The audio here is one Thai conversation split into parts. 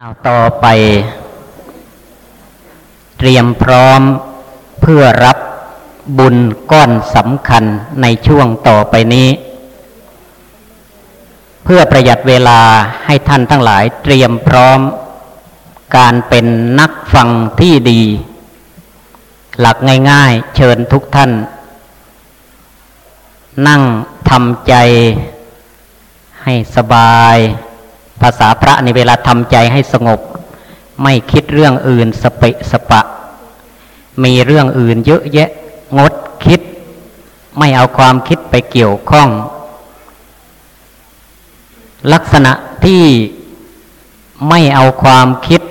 เอาต่อไป เตรียมพร้อมเพื่อรับบุญก้อนสำคัญในช่วงต่อไปนี้ เพื่อประหยัดเวลาให้ท่านทั้งหลายเตรียมพร้อม การเป็นนักฟังที่ดี หลักง่ายๆ เชิญทุกท่าน นั่งทำใจให้สบาย ภาษาพระในเวลาทำใจให้สงบ ไม่คิดเรื่องอื่นสเปะสปะ มีเรื่องอื่นเยอะแยะงดคิด ไม่เอาความคิดไปเกี่ยวข้อง ลักษณะที่ไม่เอาความคิด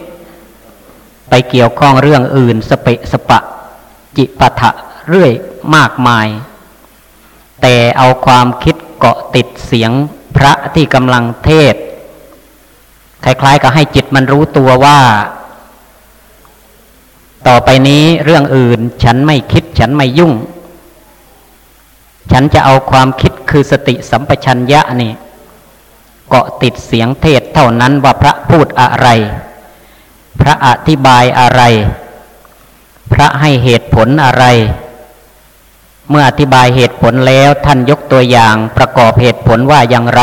ไปเกี่ยวข้องเรื่องอื่นสเปะสปะ จิปะทะเรื่อยมากมาย แต่เอาความคิดเกาะติดเสียงพระที่กำลังเทศ คล้ายๆ กับให้จิตมันรู้ตัวว่า ต่อไปนี้เรื่องอื่นฉันไม่คิดฉันไม่ยุ่ง ฉันจะเอาความคิดคือสติสัมปชัญญะนี่เกาะติดเสียงเทศเท่านั้นว่าพระพูดอะไร พระอธิบายอะไร พระให้เหตุผลอะไรเมื่ออธิบายเหตุผลแล้วท่านยกตัวอย่างประกอบเหตุผลว่าอย่างไร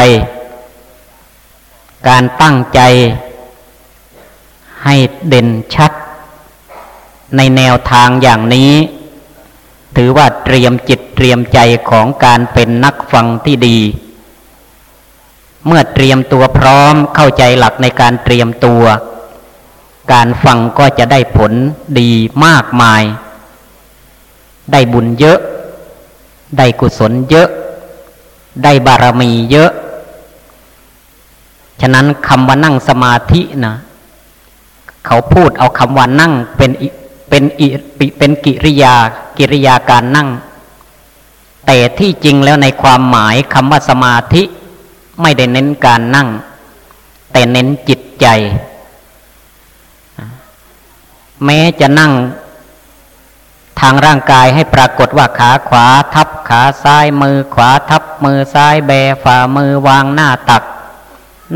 การตั้งใจให้เด่นชัด ในแนวทางอย่างนี้ ถือว่าเตรียมจิตเตรียมใจของการเป็นนักฟังที่ดี เมื่อเตรียมตัวพร้อมเข้าใจหลักในการเตรียมตัว การฟังก็จะได้ผลดีมากมาย ได้บุญเยอะ ได้กุศลเยอะ ได้บารมีเยอะ ฉะนั้นคำว่านั่งสมาธินะเขาพูดเอาคำว่านั่งเป็นเป็นอิเป็นกิริยากิริยาการนั่ง แต่ที่จริงแล้วในความหมายคำว่าสมาธิ ไม่ได้เน้นการนั่ง แต่เน้นจิตใจ แม้จะนั่งทางร่างกายให้ปรากฏว่าขาขวาทับขาซ้ายมือขวาทับมือซ้ายแบฝ่ามือวางหน้าตัก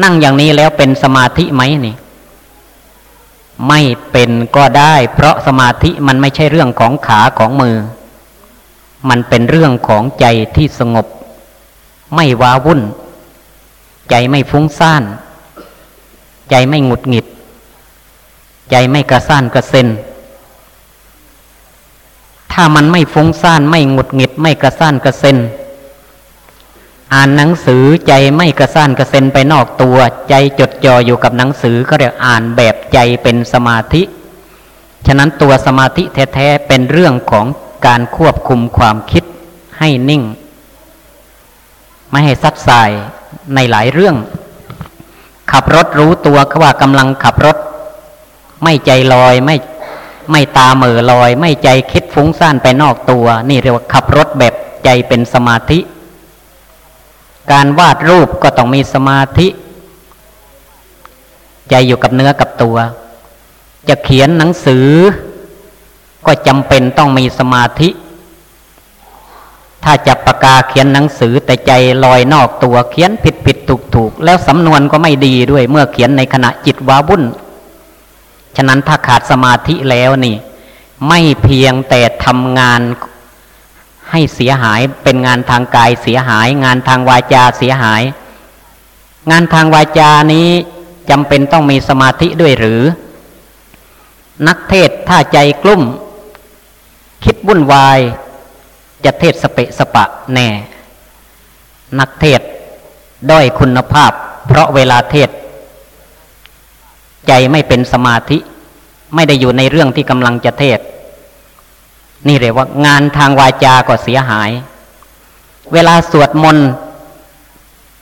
นั่งอย่างนี้แล้วเป็นสมาธิไหมนี่ไม่เป็นก็ได้ เพราะสมาธิมันไม่ใช่เรื่องของขาของมือ มันเป็นเรื่องของใจที่สงบ ไม่ว้าวุ่น ใจไม่ฟุ้งซ่าน ใจไม่หงุดหงิด ใจไม่กระซ่านกระเซ็น ถ้ามันไม่ฟุ้งซ่านไม่หงุดหงิด ไม่กระซ่านกระเซ็น อ่านหนังสือใจไม่กระซ่านกระเซ็นไปนอกตัว ใจจดจ่ออยู่กับหนังสือก็เรียกอ่านแบบใจเป็นสมาธิ ฉะนั้นตัวสมาธิแท้ๆเป็นเรื่องของการควบคุมความคิดให้นิ่ง ไม่ให้ซัดสายในหลายเรื่อง ขับรถรู้ตัวเขาว่ากำลังขับรถ ไม่ใจลอยไม่ไม่ตาเหม่อลอย ไม่ใจคิดฟุ้งซ่านไปนอกตัว นี่เรียกว่าขับรถแบบใจเป็นสมาธิ การวาดรูปก็ต้องมีสมาธิ ใจอยู่กับเนื้อกับตัว จะเขียนหนังสือ ก็จำเป็นต้องมีสมาธิ ถ้าจับปากกาเขียนหนังสือแต่ใจลอยนอกตัวเขียนผิดผิดถูกถูกแล้วสำนวนก็ไม่ดีด้วย เมื่อเขียนในขณะจิตว้าวุ่น ฉะนั้นถ้าขาดสมาธิแล้วนี่ ไม่เพียงแต่ทำงาน ให้เสียหายเป็นงานทางกายเสียหาย งานทางวาจาเสียหาย งานทางวาจานี้จำเป็นต้องมีสมาธิด้วยหรือ นักเทศถ้าใจกลุ้ม คิดวุ่นวาย จะเทศสเปะสปะแน่ นักเทศด้อยคุณภาพ เพราะเวลาเทศ ใจไม่เป็นสมาธิ ไม่ได้อยู่ในเรื่องที่กำลังจะเทศ นี่เรียกว่างานทางวาจาก็เสียหาย เวลาสวดมนต์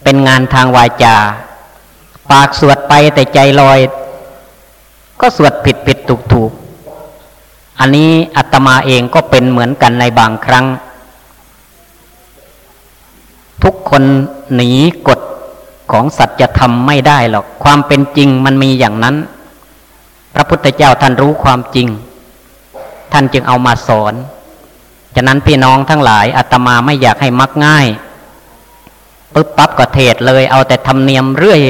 เป็นงานทางวาจา ปากสวดไปแต่ใจลอย ก็สวดผิดผิดถูกถูกอันนี้อาตมาเองก็เป็นเหมือนกันในบางครั้ง ทุกคนหนีกฎของสัจธรรมไม่ได้หรอก ความเป็นจริงมันมีอย่างนั้น พระพุทธเจ้าท่านรู้ความจริง ท่านจึงเอามาสอนฉะนั้นพี่น้องทั้งหลายอาตมาไม่อยากให้มักง่ายปุ๊บปั๊บก็เทศเลย เอาแต่ทำเนียมเรื่อย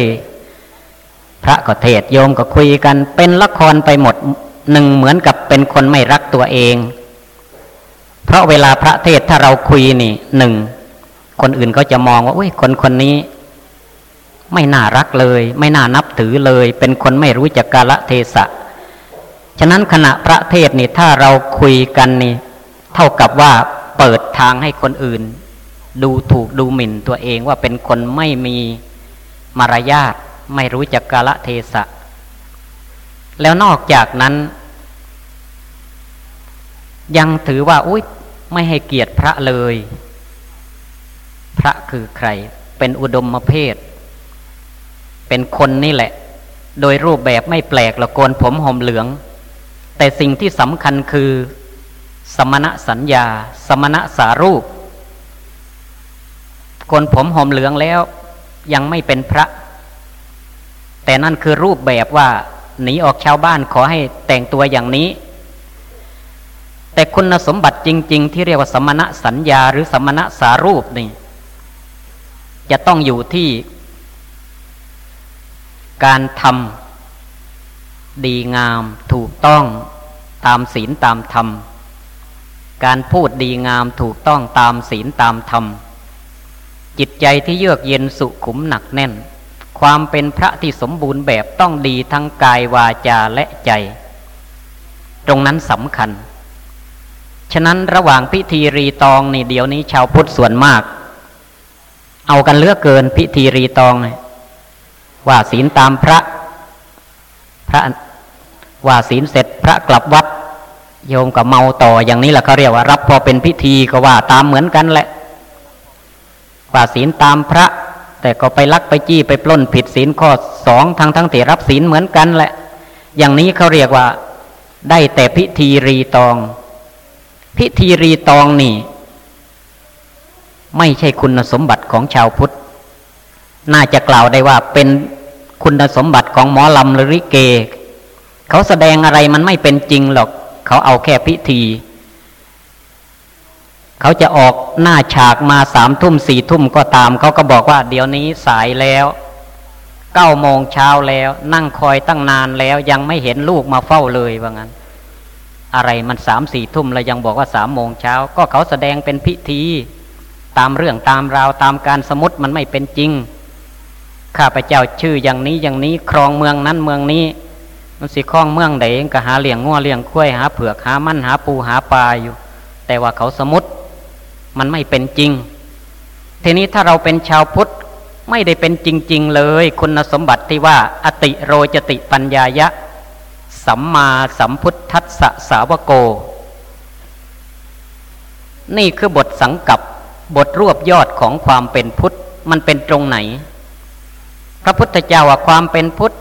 พระก็เทศโยมก็คุยกันเป็นละครไปหมดหนึ่งเหมือนกับเป็นคนไม่รักตัวเอง เพราะเวลาพระเทศถ้าเราคุยนี่หนึ่งคนอื่นก็จะมองว่าอุ้ยคนคนนี้ ไม่น่ารักเลย ไม่น่านับถือเลย เป็นคนไม่รู้จักกาลเทศะ ฉะนั้นขณะพระเทศนี่ถ้าเราคุยกันนี่เท่ากับว่าเปิดทางให้คนอื่น ดูถูกดูหมิ่นตัวเองว่าเป็นคนไม่มีมารยาทไม่รู้จักกาลเทศะ แล้วนอกจากนั้น ยังถือว่าอุ้ยไม่ให้เกียรติพระเลย พระคือใคร เป็นอุดมเพศ เป็นคนนี่แหละ โดยรูปแบบไม่แปลกละโกนผมห่มเหลือง แต่สิ่งที่สำคัญคือ สมณะสัญญา สมณะสารูปโกนผมห่มเหลืองแล้วยังไม่เป็นพระ แต่นั่นคือรูปแบบว่าหนีออกชาวบ้านขอให้แต่งตัวอย่างนี้ แต่คุณสมบัติจริง ๆ ที่เรียกว่าสมณะสัญญาหรือสมณะสารูปนี่ จะต้องอยู่ที่การทำ ดีงามถูกต้องตามศีลตามธรรม การพูดดีงามถูกต้องตามศีลตามธรรม จิตใจที่เยือกเย็นสุขุมหนักแน่น ความเป็นพระที่สมบูรณ์แบบต้องดีทั้งกายวาจาและใจ ตรงนั้นสำคัญ ฉะนั้นระหว่างพิธีรีตองนี่เดี๋ยวนี้ชาวพุทธส่วนมาก เอากันเลือกเกินพิธีรีตองว่าศีลตามพระ พระว่าศีลเสร็จพระกลับวัด โยมกับเมาต่ออย่างนี้แหละเขาเรียกว่ารับพอเป็นพิธีก็ว่าตามเหมือนกันแหละว่าศีลตามพระ แต่ก็ไปลักไปจี้ไปปล้นผิดศีลข้อสองทั้งทั้งที่รับศีลเหมือนกันแหละ อย่างนี้เขาเรียกว่า ได้แต่พิธีรีตอง พิธีรีตองนี่ ไม่ใช่คุณสมบัติของชาวพุทธ น่าจะกล่าวได้ว่าเป็น คุณสมบัติของหมอลำหรือริเก เขาแสดงอะไรมันไม่เป็นจริงหรอก เขาเอาแค่พิธี เขาจะออกหน้าฉากมาสามทุ่มสี่ทุ่มก็ตาม เขาก็บอกว่า เดี๋ยวนี้สายแล้วเก้าโมงเช้าแล้ว นั่งคอยตั้งนานแล้วยังไม่เห็นลูกมาเฝ้าเลยว่างั้น อะไรมันสามสี่ทุ่มแล้วยังบอกว่าสามโมงเช้า ก็เขาแสดงเป็นพิธี ตามเรื่องตามราวตามการสมมติมันไม่เป็นจริง ข้าพเจ้าชื่ออย่างนี้อย่างนี้ครองเมืองนั้นเมืองนี้ มันสิคล้องเมืองไหนก็หาเลี้ยงงัวเลี้ยงคุ้ยหาเผือกหามันหาปูหาปลาอยู่ แต่ว่าเขาสมมติมันไม่เป็นจริง ทีนี้ถ้าเราเป็นชาวพุทธไม่ได้เป็นจริง ๆ เลย คุณสมบัติที่ว่า อติโรจติปัญญายะ สัมมาสัมพุทธัสสะสาวโก นี่คือบทสังกับบทรวบยอดของความเป็นพุทธมันเป็นตรงไหน พระพุทธเจ้าว่าความเป็นพุทธ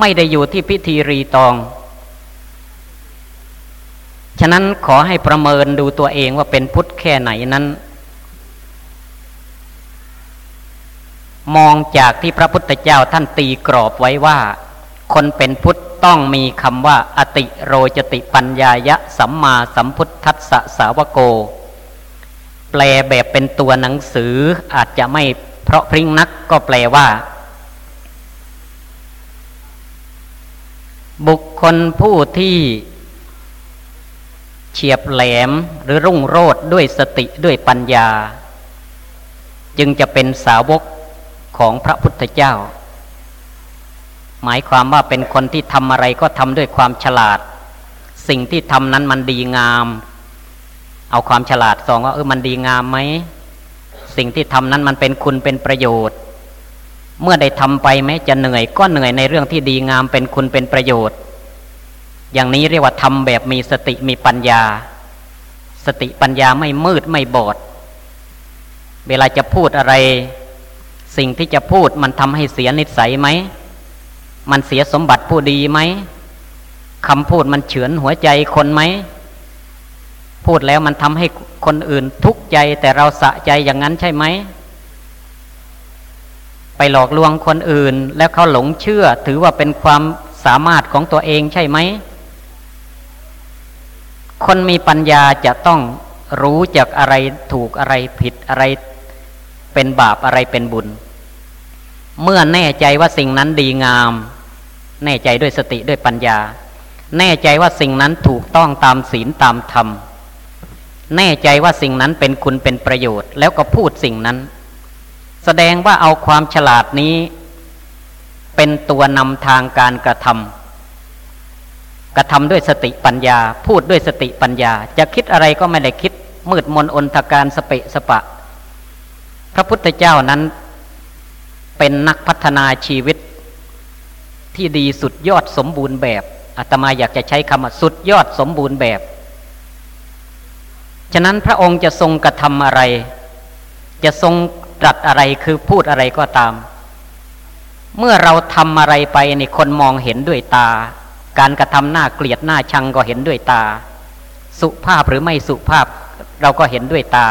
ไม่ได้อยู่ที่พิธีรีตอง ฉะนั้นขอให้ประเมินดูตัวเองว่าเป็นพุทธแค่ไหนนั้น มองจากที่พระพุทธเจ้าท่านตีกรอบไว้ว่า คนเป็นพุทธต้องมีคำว่า อติโรจติปัญญายะสัมมาสัมพุทธัสสะสาวโก แปลแบบเป็นตัวหนังสืออาจจะไม่ ราะพริ้งนักก็แปลว่า บุคคลผู้ที่เฉียบแหลมหรือรุ่งโรดด้วยสติด้วยปัญญา จึงจะเป็นสาวกของพระพุทธเจ้า หมายความว่าเป็นคนที่ทำอะไรก็ทำด้วยความฉลาด สิ่งที่ทำนั้นมันดีงาม เอาความฉลาดสองว่าเออมันดีงามไหม สิ่งที่ทำนั้นมันเป็นคุณเป็นประโยชน์ เมื่อได้ทำไปแม้จะเหนื่อยก็เหนื่อยในเรื่องที่ดีงามเป็นคุณเป็นประโยชน์ อย่างนี้เรียกว่าทำแบบมีสติมีปัญญา สติปัญญาไม่มืดไม่บอด เวลาจะพูดอะไร สิ่งที่จะพูดมันทำให้เสียนิสัยไหม มันเสียสมบัติผู้ดีไหมคำพูดมันเฉือนหัวใจคนไหม พูดแล้วมันทำให้คนอื่นทุกข์ใจ แต่เราสะใจอย่างนั้นใช่ไหม ไปหลอกลวงคนอื่น แล้วเขาหลงเชื่อ ถือว่าเป็นความสามารถของตัวเองใช่ไหม คนมีปัญญาจะต้องรู้จักอะไรถูกอะไรผิดอะไรเป็นบาปอะไรเป็นบุญ เมื่อแน่ใจว่าสิ่งนั้นดีงาม แน่ใจด้วยสติด้วยปัญญา แน่ใจว่าสิ่งนั้นถูกต้องตามศีลตามธรรม แน่ใจว่าสิ่งนั้นเป็นคุณเป็นประโยชน์ แล้วก็พูดสิ่งนั้น แสดงว่าเอาความฉลาดนี้ เป็นตัวนำทางการกระทำกระทำด้วยสติปัญญา พูดด้วยสติปัญญา จะคิดอะไรก็ไม่ได้คิด มืดมนอนทการสเปะสปะ พระพุทธเจ้านั้น เป็นนักพัฒนาชีวิต ที่ดีสุดยอดสมบูรณ์แบบอาตมาอยากจะใช้คำว่าสุดยอดสมบูรณ์แบบ ฉะนั้นพระองค์จะทรงกระทำอะไร จะทรงตรัสอะไรคือพูดอะไรก็ตาม เมื่อเราทำอะไรไปนี่คนมองเห็นด้วยตา การกระทำหน้าเกลียดหน้าชังก็เห็นด้วยตา สุภาพหรือไม่สุภาพเราก็เห็นด้วยตา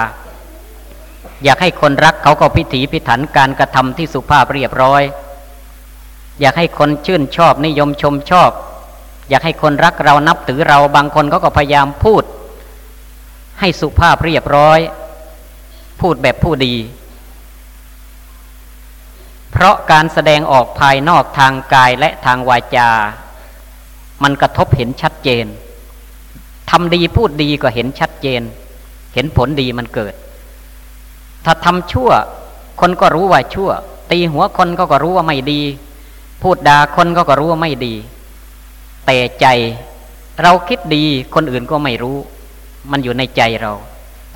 อยากให้คนรักเขาก็พิถีพิถันการกระทำที่สุภาพเรียบร้อย อยากให้คนชื่นชอบนิยมชมชอบ อยากให้คนรักเรานับถือเราบางคนเขาก็พยายามพูด ให้สุภาพเรียบร้อย พูดแบบผู้ดี เพราะการแสดงออกภายนอกทางกายและทางวาจา มันกระทบเห็นชัดเจนทำดีพูดดีก็เห็นชัดเจน เห็นผลดีมันเกิด ถ้าทำชั่ว คนก็รู้ว่าชั่ว ตีหัวคนก็ก็รู้ว่าไม่ดี พูดด่าคนก็ก็รู้ว่าไม่ดี แต่ใจเราคิดดีคนอื่นก็ไม่รู้ มันอยู่ในใจเรา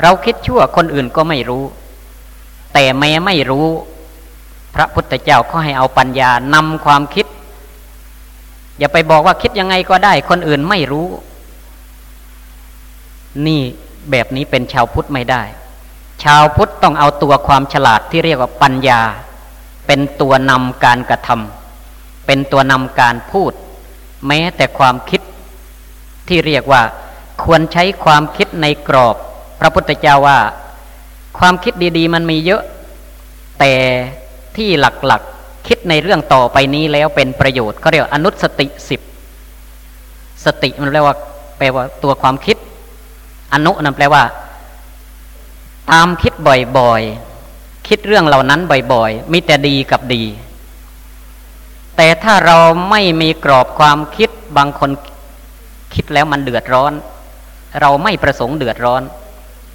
เราคิดชั่วคนอื่นก็ไม่รู้ แต่แม้ไม่รู้ พระพุทธเจ้าก็ให้เอาปัญญานำความคิด อย่าไปบอกว่าคิดยังไงก็ได้ คนอื่นไม่รู้ นี่แบบนี้เป็นชาวพุทธไม่ได้ ชาวพุทธต้องเอาตัวความฉลาดที่เรียกว่าปัญญา เป็นตัวนำการกระทำเป็นตัวนำการพูด แม้แต่ความคิดที่เรียกว่า ควรใช้ความคิดในกรอบ พระพุทธเจ้าว่า ความคิดดี ๆ มันมีเยอะ แต่ที่หลักๆ คิดในเรื่องต่อไปนี้แล้วเป็นประโยชน์เขาเรียกอนุสติสิบสติมันแปลว่าแปลว่าตัวความคิด อนุนั่นแปลว่า ตามคิดบ่อยๆ คิดเรื่องเหล่านั้นบ่อยๆ มีแต่ดีกับดี แต่ถ้าเราไม่มีกรอบความคิดบางคนคิดแล้วมันเดือดร้อน เราไม่ประสงค์เดือดร้อน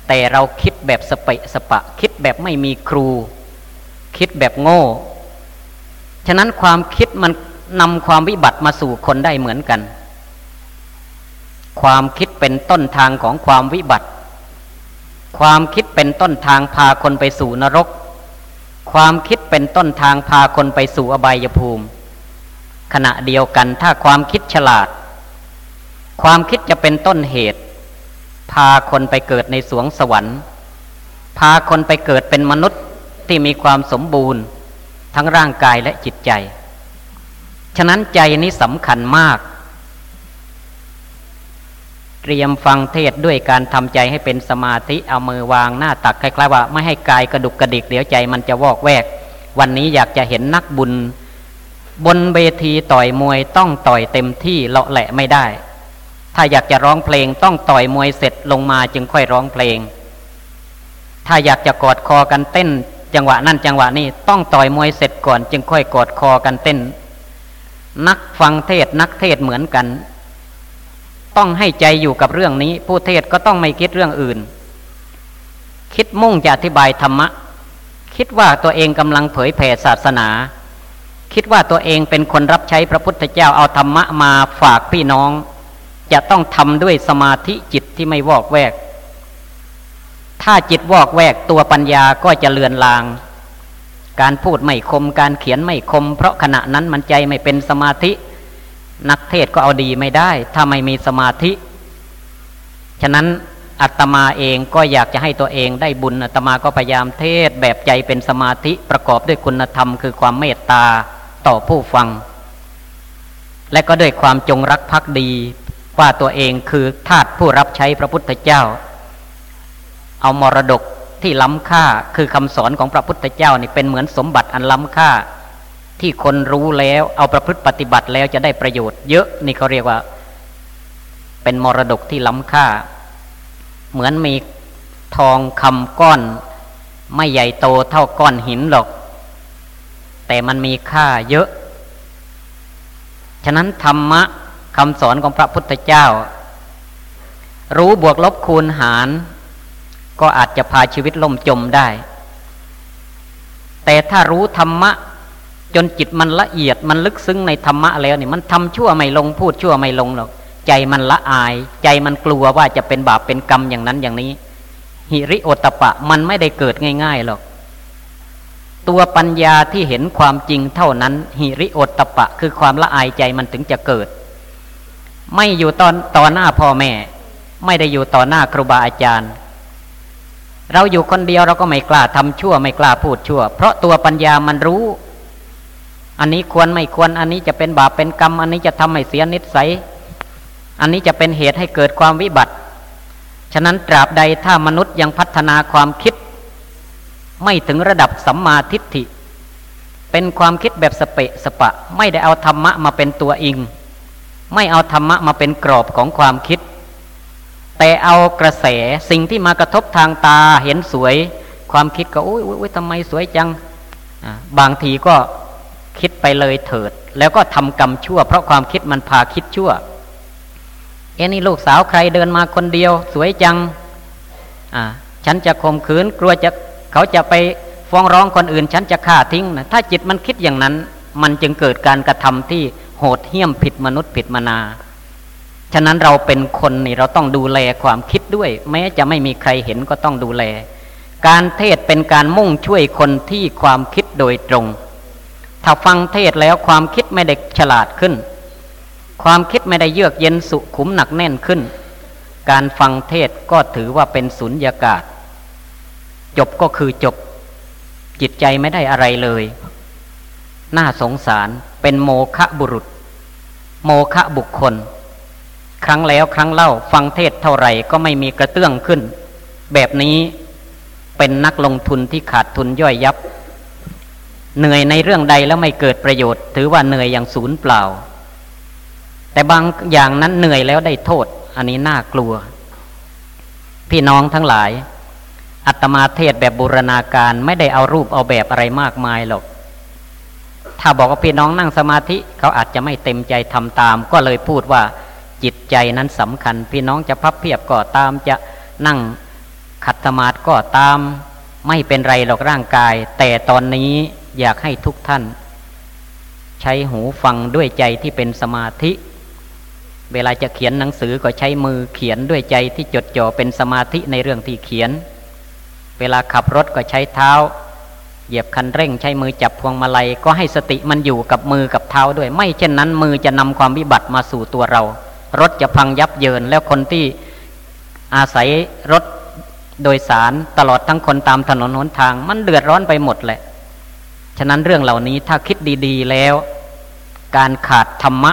แต่เราคิดแบบสเปะสปะ คิดแบบไม่มีครู คิดแบบโง่ ฉะนั้นความคิดมันนำความวิบัติมาสู่คนได้เหมือนกัน ความคิดเป็นต้นทางของความวิบัติ ความคิดเป็นต้นทางพาคนไปสู่นรก ความคิดเป็นต้นทางพาคนไปสู่อบายภูมิ ขณะเดียวกันถ้าความคิดฉลาด ความคิดจะเป็นต้นเหตุ พาคนไปเกิดในสวงสวรรค์ พาคนไปเกิดเป็นมนุษย์ที่มีความสมบูรณ์ ทั้งร่างกายและจิตใจ ฉะนั้นใจนี้สำคัญมาก เตรียมฟังเทศด้วยการทำใจให้เป็นสมาธิเอามือวางหน้าตักคล้ายๆว่า ไม่ให้กายกระดุกกระดิกเดี๋ยวใจมันจะวอกแวก วันนี้อยากจะเห็นนักบุญ บนเวทีต่อยมวยต้องต่อยเต็มที่เลาะแหละไม่ได้ ถ้าอยากจะร้องเพลงต้องต่อยมวยเสร็จลงมาจึงค่อยร้องเพลง ถ้าอยากจะกอดคอกันเต้น จังหวะนั่นจังหวะนี้ต้องต่อยมวยเสร็จก่อน จึงค่อยกอดคอกันเต้น นักฟังเทศนักเทศเหมือนกัน ต้องให้ใจอยู่กับเรื่องนี้ ผู้เทศก็ต้องไม่คิดเรื่องอื่น คิดมุ่งจะอธิบายธรรมะ คิดว่าตัวเองกำลังเผยแผ่ศาสนา คิดว่าตัวเองเป็นคนรับใช้พระพุทธเจ้าเอาธรรมะมาฝากพี่น้อง จะต้องทำด้วยสมาธิจิตที่ไม่วอกแวก ถ้าจิตวอกแวกตัวปัญญาก็จะเลือนลาง การพูดไม่คมการเขียนไม่คม เพราะขณะนั้นมันใจไม่เป็นสมาธิ นักเทศก็เอาดีไม่ได้ ถ้าไม่มีสมาธิ ฉะนั้นอัตมาเองก็อยากจะให้ตัวเองได้บุญอัตมาก็พยายามเทศแบบใจเป็นสมาธิประกอบด้วยคุณธรรม คือความเมตตาต่อผู้ฟัง และก็ด้วยความจงรักภักดี ว่าตัวเองคือทาสผู้รับใช้พระพุทธเจ้า เอามรดกที่ล้ำค่าคือคำสอนของพระพุทธเจ้านี่เป็นเหมือนสมบัติอันล้ำค่า ที่คนรู้แล้วเอาประพฤติปฏิบัติแล้วจะได้ประโยชน์เยอะนี่เขาเรียกว่า เป็นมรดกที่ล้ำค่า เหมือนมีทองคำก้อน ไม่ใหญ่โตเท่าก้อนหินหรอกแแต่มันมีค่าเยอะ ฉะนั้นธรรมะ คำสอนของพระพุทธเจ้า รู้บวกลบคูณหาร ก็อาจจะพาชีวิตล่มจมได้ แต่ถ้ารู้ธรรมะ จนจิตมันละเอียดมันลึกซึ้งในธรรมะแล้วนี่มันทำชั่วไม่ลงพูดชั่วไม่ลงหรอก ใจมันละอาย ใจมันกลัวว่าจะเป็นบาปเป็นกรรมอย่างนั้นอย่างนี้ หิริโอตปะมันไม่ได้เกิดง่ายๆหรอกตัวปัญญาที่เห็นความจริงเท่านั้นหิริโอตปะ คือความละอายใจมันถึงจะเกิด ไม่อยู่ตอนต่อหน้าพ่อแม่ ไม่ได้อยู่ต่อหน้าครูบาอาจารย์ เราอยู่คนเดียวเราก็ไม่กล้าทำชั่ว ไม่กล้าพูดชั่ว เพราะตัวปัญญามันรู้ อันนี้ควรไม่ควร อันนี้จะเป็นบาปเป็นกรรม อันนี้จะทำให้เสียนิสัย อันนี้จะเป็นเหตุให้เกิดความวิบัติ ฉะนั้นตราบใดถ้ามนุษย์ยังพัฒนาความคิด ไม่ถึงระดับสัมมาทิฏฐิ เป็นความคิดแบบสเปะสปะ ไม่ได้เอาธรรมะมาเป็นตัวอิง ไม่เอาธรรมะมาเป็นกรอบของความคิด แต่เอากระแสสิ่งที่มากระทบทางตาเห็นสวย ความคิดก็โอ้ยอุ้ยทำไมสวยจัง บางทีก็คิดไปเลยเถิด แล้วก็ทำกรรมชั่ว เพราะความคิดมันพาคิดชั่วเอ็นี่ลูกสาวใครเดินมาคนเดียว สวยจังอ่าฉันจะข่มขืนกลัวจะเขาจะไปฟ้องร้องคนอื่น ฉันจะฆ่าทิ้งนะถ้าจิตมันคิดอย่างนั้น มันจึงเกิดการกระทำที่ โหดเหี้ยมผิดมนุษย์ผิดมนา ฉะนั้นเราเป็นคนนี่เราต้องดูแลความคิดด้วย แม้จะไม่มีใครเห็นก็ต้องดูแล การเทศเป็นการมุ่งช่วยคนที่ความคิดโดยตรง ถ้าฟังเทศแล้วความคิดไม่ได้ฉลาดขึ้น ความคิดไม่ได้เยือกเย็นสุขุมหนักแน่นขึ้น การฟังเทศก็ถือว่าเป็นสุญญากาศ จบก็คือจบ จิตใจไม่ได้อะไรเลย น่าสงสารเป็นโมคะบุรุษ โมคะบุคคล ครั้งแล้วครั้งเล่าฟังเทศเท่าไหร่ก็ไม่มีกระเตื้องขึ้น แบบนี้เป็นนักลงทุนที่ขาดทุนย่อยยับ เหนื่อยในเรื่องใดแล้วไม่เกิดประโยชน์ ถือว่าเหนื่อยอย่างศูนย์เปล่า แต่บางอย่างนั้นเหนื่อยแล้วได้โทษ อันนี้น่ากลัว พี่น้องทั้งหลายอัตมาเทศแบบบูรณาการไม่ได้เอารูปเอาแบบอะไรมากมายหรอก ถ้าบอกว่าพี่น้องนั่งสมาธิเขาอาจจะไม่เต็มใจทำตาม ก็เลยพูดว่าจิตใจนั้นสำคัญ พี่น้องจะพับเพียบก็ตาม จะนั่งขัดสมาธิก็ตาม ไม่เป็นไรหรอกร่างกาย แต่ตอนนี้อยากให้ทุกท่าน ใช้หูฟังด้วยใจที่เป็นสมาธิ เวลาจะเขียนหนังสือก็ใช้มือเขียนด้วยใจที่จดจ่อเป็นสมาธิในเรื่องที่เขียน เวลาขับรถก็ใช้เท้า เหยียบคันเร่งใช้มือจับพวงมาลัย ก็ให้สติมันอยู่กับมือกับเท้าด้วย ไม่เช่นนั้นมือจะนำความวิบัติมาสู่ตัวเรา รถจะพังยับเยินแล้วคนที่อาศัยรถโดยสารตลอดทั้งคนตามถนนหนทาง มันเดือดร้อนไปหมดแหละ ฉะนั้นเรื่องเหล่านี้ถ้าคิดดีๆแล้ว การขาดธรรมะ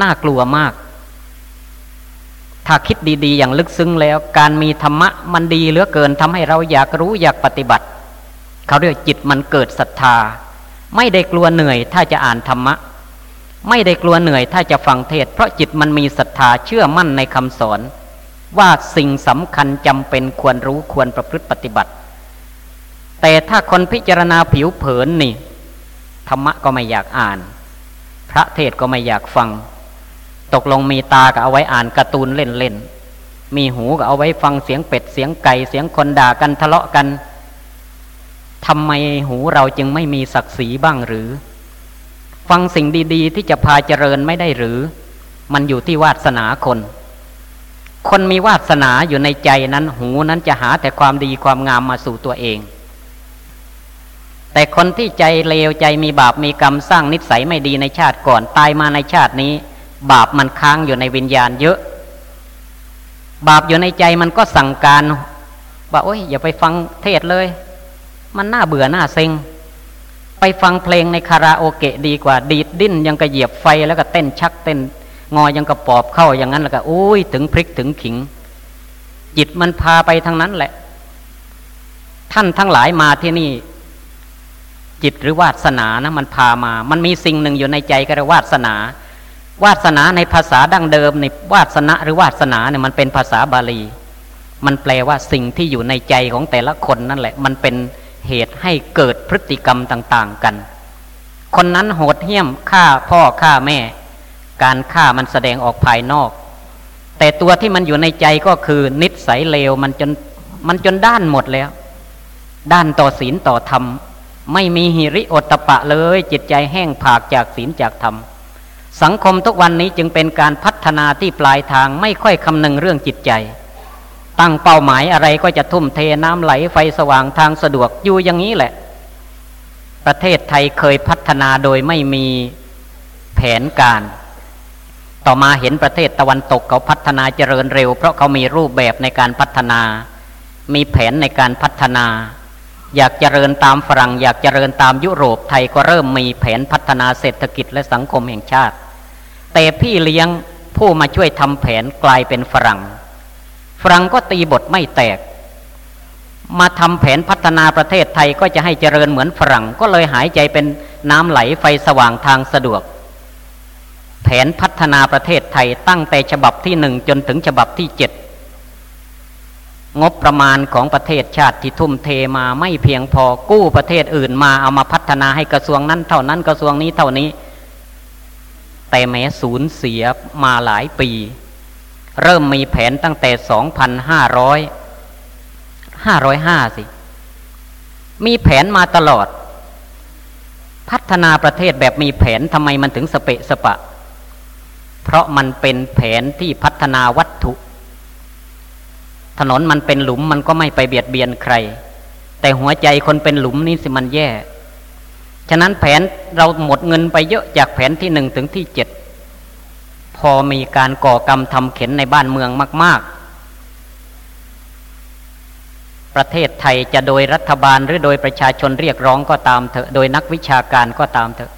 น่ากลัวมาก ถ้าคิดดีๆ อย่างลึกซึ้งแล้ว การมีธรรมะมันดีเหลือเกินทำให้เราอยากรู้อยากปฏิบัติ เขาเรียกจิตมันเกิดศรัทธา ไม่ได้กลัวเหนื่อยถ้าจะอ่านธรรมะ ไม่ได้กลัวเหนื่อยถ้าจะฟังเทศ เพราะจิตมันมีศรัทธาเชื่อมั่นในคำสอน ว่าสิ่งสำคัญจำเป็นควรรู้ควรประพฤติปฏิบัติ แต่ถ้าคนพิจารณาผิวเผินนี่ ธรรมะก็ไม่อยากอ่าน พระเทศก็ไม่อยากฟัง ตกลงมีตาก็เอาไว้อ่านการ์ตูนเล่นๆมีหูก็เอาไว้ฟังเสียงเป็ดเสียงไก่เสียงคนด่ากันทะเลาะกัน ทำไมหูเราจึงไม่มีศักดิ์ศรีบ้างหรือ ฟังสิ่งดีๆ ที่จะพาเจริญไม่ได้หรือ มันอยู่ที่วาสนาคน คนมีวาสนาอยู่ในใจนั้น หูนั้นจะหาแต่ความดีความงามมาสู่ตัวเอง แต่คนที่ใจเลวใจมีบาปมีกรรมสร้างนิสัยไม่ดีในชาติก่อนตายมาในชาตินี้ บาปมันค้างอยู่ในวิญญาณเยอะ บาปอยู่ในใจมันก็สั่งการว่าโอ้ยอย่าไปฟังเทศเลย มันน่าเบื่อน่าเซ็ง ไปฟังเพลงในคาราโอเกะดีกว่า ดีดดิ้นยังกระเหยียบไฟแล้วก็เต้นชักเต้น งอยังกระปอบเข้าอย่างนั้นแล้วก็อุ้ยถึงพริกถึงขิง จิตมันพาไปทางนั้นแหละ ท่านทั้งหลายมาที่นี่ จิตหรือวาสนานะมันพามา มันมีสิ่งหนึ่งอยู่ในใจก็เรียกวาสนา วาสนาในภาษาดั้งเดิมในวาสนาหรือวาสนาเนี่ยมันเป็นภาษาบาลี มันแปลว่าสิ่งที่อยู่ในใจของแต่ละคนนั่นแหละ มันเป็น เหตุให้เกิดพฤติกรรมต่าง ๆ กัน คนนั้นโหดเหี้ยมฆ่าพ่อฆ่าแม่ การฆ่ามันแสดงออกภายนอก แต่ตัวที่มันอยู่ในใจก็คือนิสัยเลวมันจนมันจนด้านหมดแล้ว ด้านต่อศีลต่อธรรม ไม่มีหิริโอตตปะเลย จิตใจแห้งผากจากศีลจากธรรมสังคมทุกวันนี้จึงเป็นการพัฒนาที่ปลายทางไม่ค่อยคำนึงเรื่องจิตใจ ตั้งเป้าหมายอะไรก็จะทุ่มเทน้ำไหลไฟสว่างทางสะดวกอยู่อย่างนี้แหละ ประเทศไทยเคยพัฒนาโดยไม่มีแผนการ ต่อมาเห็นประเทศตะวันตกเขาพัฒนาเจริญเร็ว เพราะเขามีรูปแบบในการพัฒนา มีแผนในการพัฒนา อยากเจริญตามฝรั่ง อยากเจริญตามยุโรปไทยก็เริ่มมีแผนพัฒนาเศรษฐกิจและสังคมแห่งชาติ แต่พี่เลี้ยงผู้มาช่วยทำแผนกลายเป็นฝรั่ง ฝรั่งก็ตีบทไม่แตก มาทำแผนพัฒนาประเทศไทยก็จะให้เจริญเหมือนฝรั่งก็เลยหายใจเป็นน้ำไหลไฟสว่างทางสะดวก แผนพัฒนาประเทศไทยตั้งแต่ฉบับที่หนึ่งจนถึงฉบับที่เจ็ดงบประมาณของประเทศชาติที่ทุ่มเทมาไม่เพียงพอกู้ประเทศอื่นมาเอามาพัฒนาให้กระทรวงนั้นเท่านั้นกระทรวงนี้เท่านี้ แต่แม้สูญเสียมาหลายปี เริ่มมีแผนตั้งแต่สองพันห้าร้อยห้าร้อยห้าสิ มีแผนมาตลอด พัฒนาประเทศแบบมีแผนทำไมมันถึงสเปะสปะ เพราะมันเป็นแผนที่พัฒนาวัตถุ ถนนมันเป็นหลุมมันก็ไม่ไปเบียดเบียนใคร แต่หัวใจคนเป็นหลุมนี่สิมันแย่ ฉะนั้นแผนเราหมดเงินไปเยอะจากแผนที่หนึ่งถึงที่เจ็ด พอมีการก่อกรรมทำเข็นในบ้านเมืองมาก ๆ ประเทศไทยจะโดยรัฐบาลหรือโดยประชาชนเรียกร้องก็ตามเถอะ โดยนักวิชาการก็ตามเถอะ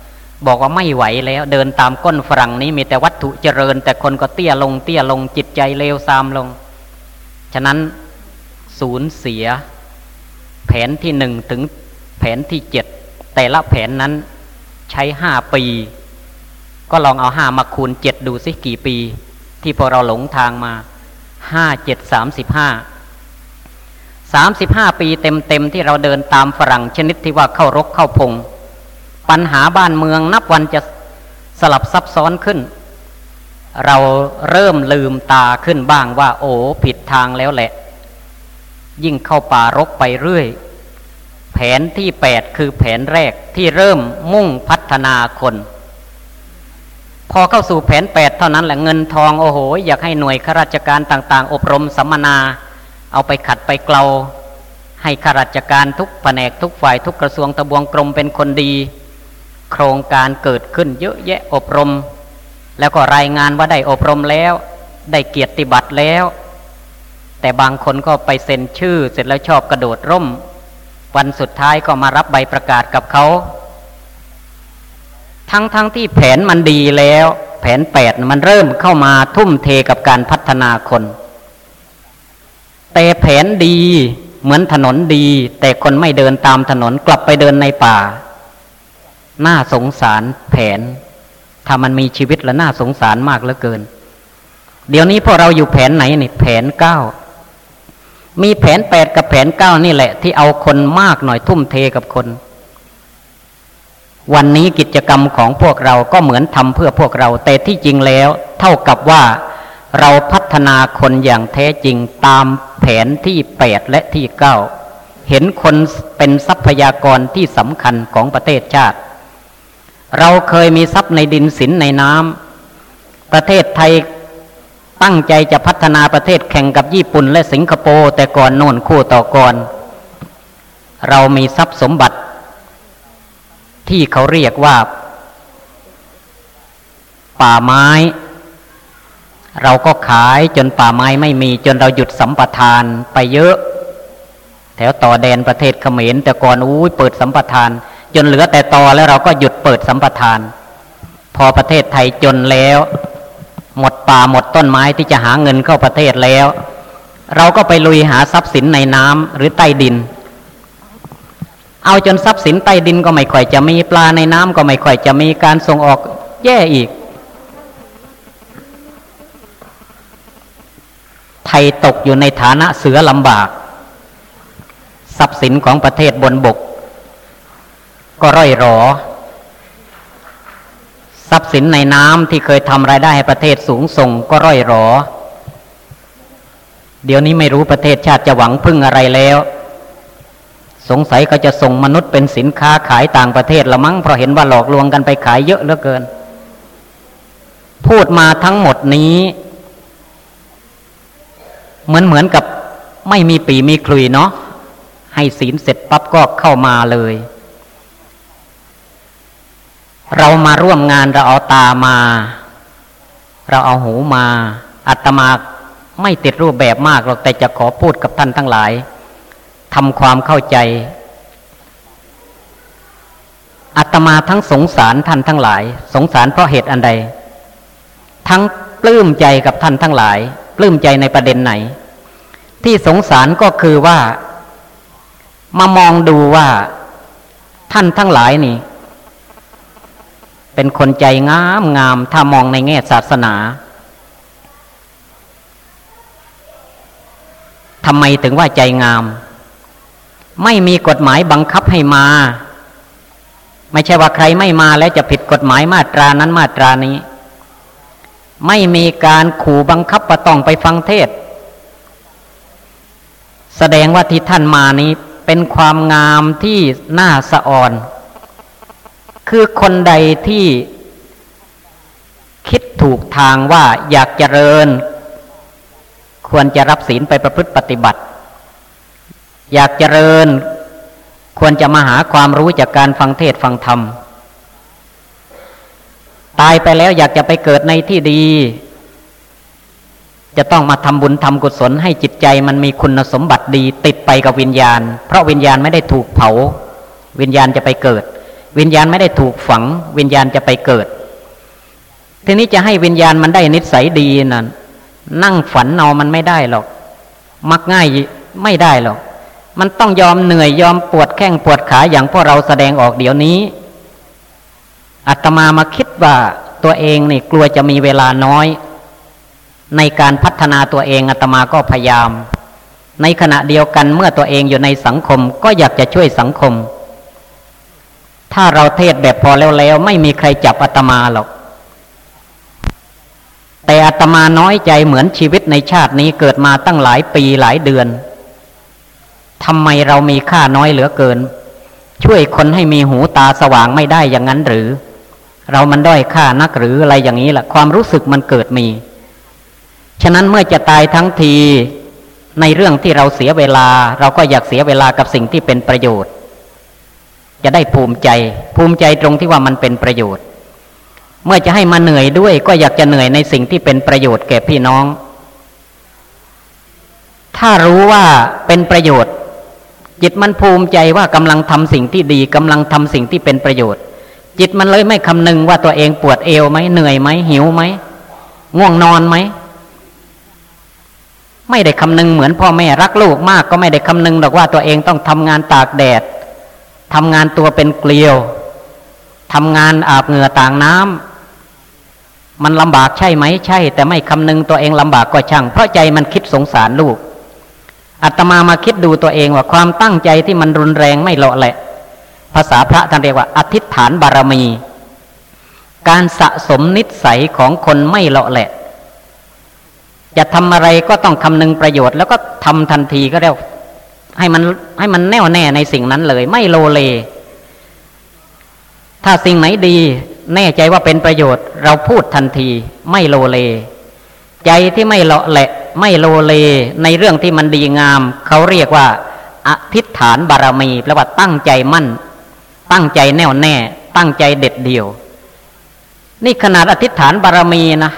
บอกว่าไม่ไหวแล้วเดินตามก้นฝรั่งนี้มีแต่วัตถุเจริญ แต่คนก็เตี้ยลงเตี้ยลงจิตใจเลวทรามลง ฉะนั้นศูนย์เสีย แผนที่หนึ่งถึงแผนที่เจ็ดแต่ละแผนนั้นใช้ห้าปี ก็ลองเอาห้ามาคูณเจ็ดดูสิกี่ปี ที่พอเราหลงทางมาห้าเจ็ดสามสิบห้าสามสิบห้าปีเต็มเต็มที่เราเดินตามฝรั่งชนิดที่ว่าเข้ารกเข้าพง ปัญหาบ้านเมืองนับวันจะสลับซับซ้อนขึ้น เราเริ่มลืมตาขึ้นบ้างว่า โอ้ผิดทางแล้วแหละ ยิ่งเข้าป่ารกไปเรื่อย แผนที่แปดคือแผนแรกที่เริ่มมุ่งพัฒนาคน พอเข้าสู่แผนแปดเท่านั้นแหละเงินทองโอ้โห อยากให้หน่วยข้าราชการต่างๆ อบรมสัมมนา เอาไปขัดไปเกลาให้ข้าราชการทุกแผนกทุกฝ่ายทุกกระทรวงตะบวงกรมเป็นคนดี โครงการเกิดขึ้นเยอะแยะอบรม แล้วก็รายงานว่าได้อบรมแล้ว ได้เกียรติบัตรแล้ว แต่บางคนก็ไปเซ็นชื่อ เสร็จแล้วชอบกระโดดร่ม วันสุดท้ายก็มารับใบประกาศกับเขา ทั้งทั้งที่แผนมันดีแล้ว แผนแปดมันเริ่มเข้ามาทุ่มเทกับการพัฒนาคน แต่แผนดีเหมือนถนนดี แต่คนไม่เดินตามถนนกลับไปเดินในป่า น่าสงสารแผน ถ้ามันมีชีวิตและน่าสงสารมากเหลือเกิน เดี๋ยวนี้พวกเราอยู่แผนไหนนี่แผนเก้ามีแผนแปดกับแผนเก้านี่แหละ ที่เอาคนมากหน่อยทุ่มเทกับคน วันนี้กิจกรรมของพวกเราก็เหมือนทำเพื่อพวกเรา แต่ที่จริงแล้ว เท่ากับว่าเราพัฒนาคนอย่างแท้จริงตามแผนที่แปดและที่เก้าเห็นคนเป็นทรัพยากรที่สำคัญของประเทศชาติ เราเคยมีทรัพย์ในดินสินในน้ำประเทศไทยตั้งใจจะพัฒนาประเทศแข่งกับญี่ปุ่นและสิงคโปร์แต่ก่อนโน่นคู่ต่อก่อน เรามีทรัพย์สมบัติ ที่เขาเรียกว่า ป่าไม้ เราก็ขายจนป่าไม้ไม่มีจนเราหยุดสัมปทานไปเยอะ แถวต่อแดนประเทศเขมร แต่ก่อนอุ้ยเปิดสัมปทาน จนเหลือแต่ตอแล้วเราก็หยุดเปิดสัมปทาน พอประเทศไทยจนแล้ว หมดป่าหมดต้นไม้ที่จะหาเงินเข้าประเทศแล้ว เราก็ไปลุยหาทรัพย์สินในน้ำหรือใต้ดิน เอาจนทรัพย์สินใต้ดินก็ไม่ค่อยจะมีปลาในน้ำก็ไม่ค่อยจะมีการส่งออกแย่อีก ไทยตกอยู่ในฐานะเสือลำบาก ทรัพย์สินของประเทศบนบก ก็ร่อยหรอ ทรัพย์สินในน้ำที่เคยทำรายได้ให้ประเทศสูงส่งก็ร่อยหรอ เดี๋ยวนี้ไม่รู้ประเทศชาติจะหวังพึ่งอะไรแล้ว สงสัยก็จะส่งมนุษย์เป็นสินค้าขายต่างประเทศละมั้งเพราะเห็นว่าหลอกลวงกันไปขายเยอะเหลือเกิน พูดมาทั้งหมดนี้ เหมือนเหมือนกับไม่มีปีมีคลุยเนาะให้ศีลเสร็จปั๊บก็เข้ามาเลย เรามาร่วมงานเราเอาตามา เราเอาหูมาอัตมาไม่ติดรูปแบบมากหรอกแต่จะขอพูดกับท่านทั้งหลาย ทำความเข้าใจ อัตมาทั้งสงสารท่านทั้งหลาย สงสารเพราะเหตุอันใด ทั้งปลื้มใจกับท่านทั้งหลาย ปลื้มใจในประเด็นไหน ที่สงสารก็คือว่ามามองดูว่าท่านทั้งหลายนี่ เป็นคนใจงามงามถ้ามองในแง่ศาสนาทำไมถึงว่าใจงาม ไม่มีกฎหมายบังคับให้มา ไม่ใช่ว่าใครไม่มาแล้วจะผิดกฎหมายมาตรานั้นมาตรานี้ ไม่มีการขู่บังคับประต้องไปฟังเทศ แสดงว่าที่ท่านมานี้เป็นความงามที่น่าสะอ่อน คือคนใดที่คิดถูกทางว่าอยากเจริญ ควรจะรับศีลไปประพฤติปฏิบัติ อยากเจริญ ควรจะมาหาความรู้จากการฟังเทศฟังธรรม ตายไปแล้วอยากจะไปเกิดในที่ดี จะต้องมาทำบุญทำกุศลให้จิตใจมันมีคุณสมบัติดีติดไปกับวิญญาณ เพราะวิญญาณไม่ได้ถูกเผา วิญญาณจะไปเกิด วิญญาณไม่ได้ถูกฝัง วิญญาณจะไปเกิด ทีนี้จะให้วิญญาณมันได้นิสัยดีนั่นนั่งฝันเอามันไม่ได้หรอก มักง่ายไม่ได้หรอก มันต้องยอมเหนื่อยยอมปวดแข้งปวดขาอย่างพวกเราแสดงออกเดี๋ยวนี้อาตมามาคิดว่าตัวเองนี่กลัวจะมีเวลาน้อย ในการพัฒนาตัวเองอาตมาก็พยายาม ในขณะเดียวกันเมื่อตัวเองอยู่ในสังคมก็อยากจะช่วยสังคม ถ้าเราเทศแบบพอแล้วแล้วไม่มีใครจับอาตมาหรอก แต่อาตมาน้อยใจเหมือนชีวิตในชาตินี้เกิดมาตั้งหลายปีหลายเดือน ทำไมเรามีค่าน้อยเหลือเกิน ช่วยคนให้มีหูตาสว่างไม่ได้อย่างนั้นหรือ เรามันด้อยค่านักหรืออะไรอย่างนี้แหละความรู้สึกมันเกิดมี ฉะนั้นเมื่อจะตายทั้งทีในเรื่องที่เราเสียเวลา เราก็อยากเสียเวลากับสิ่งที่เป็นประโยชน์ จะได้ภูมิใจ ภูมิใจตรงที่ว่ามันเป็นประโยชน์ เมื่อจะให้มาเหนื่อยด้วย ก็อยากจะเหนื่อยในสิ่งที่เป็นประโยชน์แก่พี่น้อง ถ้ารู้ว่าเป็นประโยชน์ จิตมันภูมิใจว่ากำลังทำสิ่งที่ดีกำลังทำสิ่งที่เป็นประโยชน์ จิตมันเลยไม่คำนึงว่าตัวเองปวดเอวไหมเหนื่อยไหมหิวไหมง่วงนอนไหมไม่ได้คำนึงเหมือนพ่อแม่รักลูกมากก็ไม่ได้คำนึงหรอกว่าตัวเองต้องทำงานตากแดดทำงานตัวเป็นเกลียวทำงานอาบเหงื่อต่างน้ำมันลำบากใช่ไหมใช่ แต่ไม่คำนึงตัวเองลำบากก็ช่าง เพราะใจมันคิดสงสารลูก อาตมามาคิดดูตัวเองว่าความตั้งใจที่มันรุนแรงไม่เลาะแหละ ภาษาพระท่านเรียกว่า อธิษฐานบารมี การสะสมนิสัยของคนไม่เลาะแหละ จะทำอะไรก็ต้องคำนึงประโยชน์ แล้วก็ทำทันทีก็เรียกให้มันให้มันแน่วแน่ในสิ่งนั้นเลย ไม่โลเล ถ้าสิ่งไหนดี แน่ใจว่าเป็นประโยชน์ เราพูดทันที ไม่โลเล ใจที่ไม่เลาะแหละ ไม่โลเลในเรื่องที่มันดีงาม เขาเรียกว่าอธิษฐานบารมีแปลว่าตั้งใจมั่น ตั้งใจแน่วแน่ ตั้งใจเด็ดเดี่ยว นี่ขนาดอธิษฐานบารมีนะ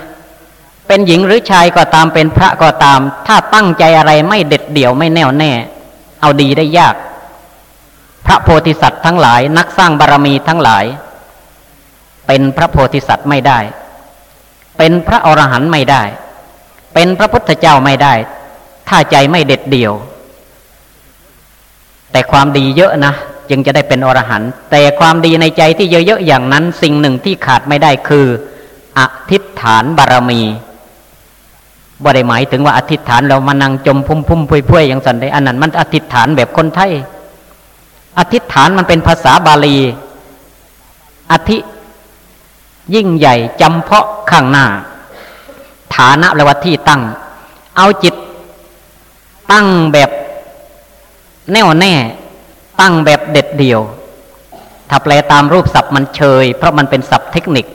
เป็นหญิงหรือชายก็ตามเป็นพระก็ตาม ถ้าตั้งใจอะไรไม่เด็ดเดี่ยวไม่แน่วแน่ เอาดีได้ยาก พระโพธิสัตว์ทั้งหลาย นักสร้างบารมีทั้งหลาย เป็นพระโพธิสัตว์ไม่ได้ เป็นพระอรหันต์ไม่ได้ เป็นพระพุทธเจ้าไม่ได้ ถ้าใจไม่เด็ดเดี่ยว แต่ความดีเยอะนะจึงจะได้เป็นอรหันต์แต่ความดีในใจที่เยอะๆอย่างนั้น สิ่งหนึ่งที่ขาดไม่ได้คืออธิษฐานบารมีบ่ได้หมายถึงว่าอธิษฐานเรามานั่งจมพุ่มพุ่มพุยพุยอย่างสันได้อันนั้นมันอธิษฐานแบบคนไทย อธิษฐานมันเป็นภาษาบาลี อธิ ยิ่งใหญ่จำเพาะข้างหน้า ฐานะแปลว่าที่ตั้ง เอาจิตตั้งแบบแน่วแน่ ตั้งแบบเด็ดเดี่ยว ถ้าแปลตามรูปศัพท์มันเชย เพราะมันเป็นศัพท์เทคนิค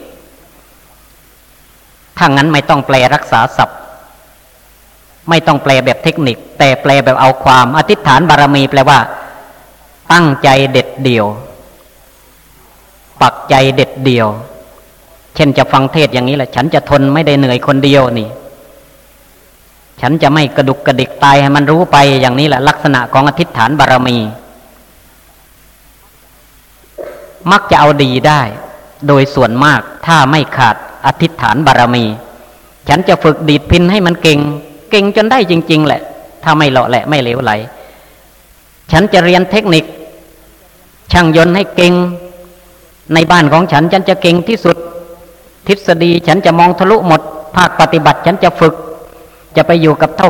ถ้างั้นไม่ต้องแปลรักษาศัพท์ ไม่ต้องแปลแบบเทคนิค แต่แปลแบบเอาความ อธิษฐานบารมีแปลว่า ตั้งใจเด็ดเดี่ยว ปักใจเด็ดเดี่ยว เช่นจะฟังเทศอย่างนี้แหละ ฉันจะทนไม่ได้เหนื่อยคนเดียวนี่ ฉันจะไม่กระดุกกระดิกตายให้มันรู้ไปอย่างนี้แหละ ลักษณะของอธิษฐานบารมี มักจะเอาดีได้ โดยส่วนมากถ้าไม่ขาดอธิษฐานบารมี ฉันจะฝึกดีดพินให้มันเก่ง เก่งจนได้จริง ๆ แหละ ถ้าไม่เลาะแหละไม่เหลวไหล ฉันจะเรียนเทคนิค ช่างยนต์ให้เก่งในบ้านของฉันฉันจะเก่งที่สุด ทฤษฎีฉันจะมองทะลุหมด ภาคปฏิบัติฉันจะฝึก จะไปอยู่กับเท่า